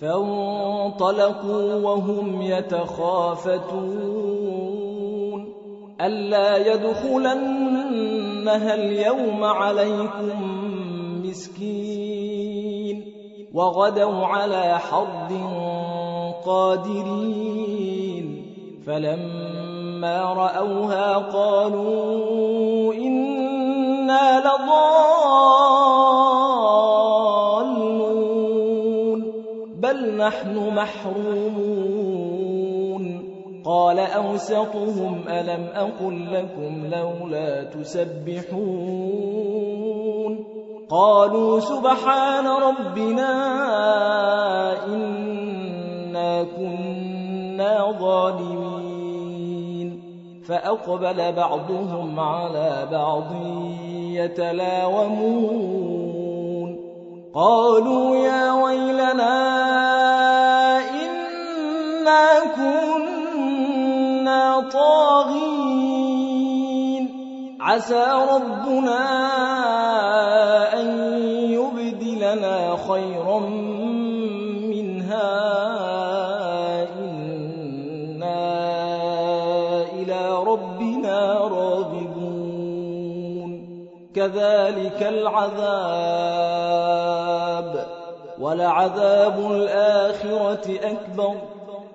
فانطلقوا وهم يتخافتون. ألا يدخلنها اليوم عليكم مسكين. وغدوا على حرد قادرين. فلما رأوها قالوا محرومون. قال أوسطهم ألم أقل لكم لولا تسبحون. قالوا سبحان ربنا إنا كنا ظالمين. فأقبل بعضهم على بعض يتلاومون. قالوا يا ويلنا كنا طاغين. عسى ربنا أن يبدلنا خيرا منها. إنا إلى ربنا راغبون. كذلك العذاب. ولعذاب الآخرة أكبر.